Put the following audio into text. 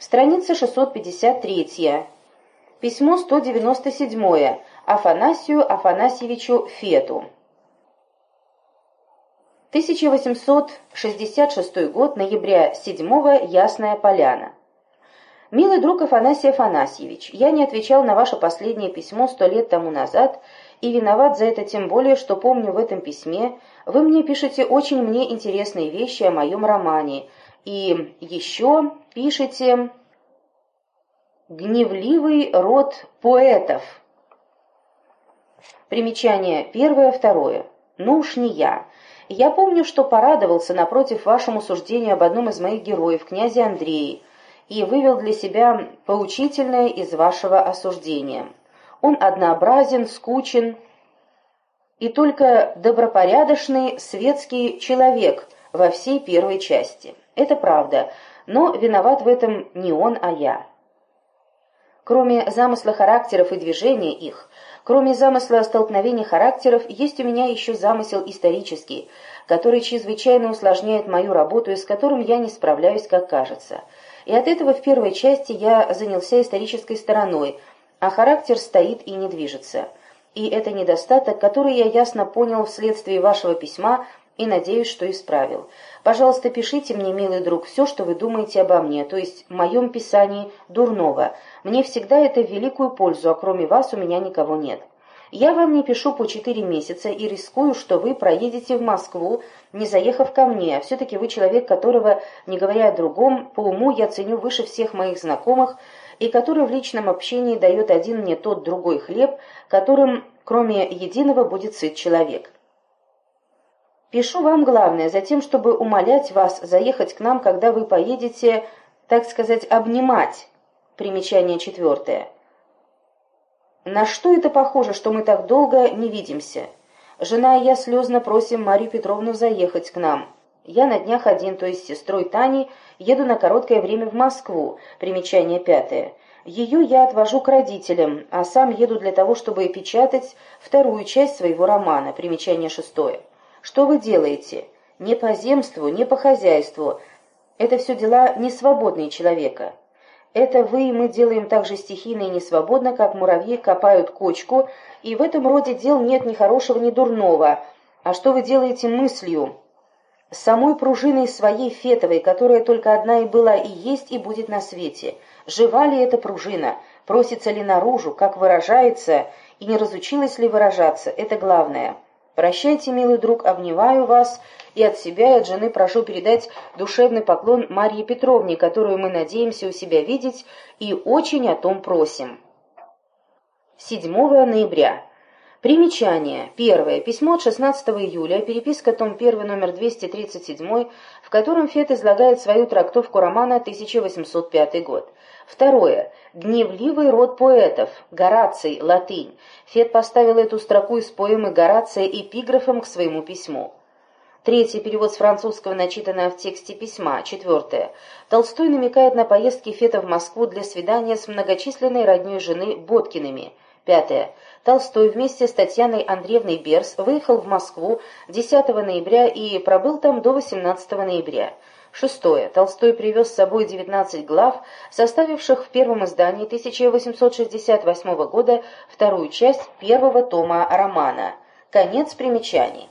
Страница 653. Письмо 197. Афанасию Афанасьевичу Фету. 1866 год, ноября 7 Ясная Поляна. Милый друг Афанасий Афанасьевич, я не отвечал на ваше последнее письмо сто лет тому назад, и виноват за это тем более, что помню в этом письме, вы мне пишете очень мне интересные вещи о моем романе, и еще пишете «Гневливый род поэтов». Примечание первое, второе. Ну уж не я. Я помню, что порадовался напротив вашему суждению об одном из моих героев, князе Андрее, и вывел для себя поучительное из вашего осуждения. Он однообразен, скучен, и только добропорядочный светский человек во всей первой части. Это правда, но виноват в этом не он, а я. Кроме замысла характеров и движения их, кроме замысла столкновения характеров, есть у меня еще замысел исторический, который чрезвычайно усложняет мою работу и с которым я не справляюсь, как кажется. И от этого в первой части я занялся исторической стороной, а характер стоит и не движется. И это недостаток, который я ясно понял вследствие вашего письма и надеюсь, что исправил. Пожалуйста, пишите мне, милый друг, все, что вы думаете обо мне, то есть в моем писании дурного. Мне всегда это в великую пользу, а кроме вас у меня никого нет. Я вам не пишу по четыре месяца и рискую, что вы проедете в Москву, не заехав ко мне, все-таки вы человек, которого, не говоря о другом, по уму я ценю выше всех моих знакомых, и который в личном общении дает один мне тот другой хлеб, которым, кроме единого, будет сыт человек. Пишу вам главное, за тем, чтобы умолять вас заехать к нам, когда вы поедете, так сказать, обнимать. Примечание четвертое. На что это похоже, что мы так долго не видимся? Жена и я слезно просим Марию Петровну заехать к нам. Я на днях один, то есть с сестрой Таней, еду на короткое время в Москву. Примечание пятое. Ее я отвожу к родителям, а сам еду для того, чтобы печатать вторую часть своего романа. Примечание шестое. Что вы делаете? Не по земству, не по хозяйству. Это все дела несвободные человека. Это вы и мы делаем так же стихийно и несвободно, как муравьи копают кочку, и в этом роде дел нет ни хорошего, ни дурного. А что вы делаете мыслью? Самой пружиной своей фетовой, которая только одна и была, и есть, и будет на свете. Жива ли эта пружина? Просится ли наружу? Как выражается? И не разучилась ли выражаться? Это главное. Прощайте, милый друг, обнимаю вас, и от себя и от жены прошу передать душевный поклон Марье Петровне, которую мы надеемся у себя видеть и очень о том просим. 7 ноября. Примечание. Первое. Письмо от 16 июля, переписка том 1, номер 237, в котором Фет излагает свою трактовку романа 1805 год. Второе. Гневливый род поэтов. Гораций, латынь. Фет поставил эту строку из поэмы Горация эпиграфом к своему письму. Третье. Перевод с французского, начитанное в тексте письма. Четвертое. Толстой намекает на поездки Фета в Москву для свидания с многочисленной родней жены Боткиными. Пятое. Толстой вместе с Татьяной Андреевной Берс выехал в Москву 10 ноября и пробыл там до 18 ноября. Шестое. Толстой привез с собой 19 глав, составивших в первом издании 1868 года вторую часть первого тома романа. Конец примечаний.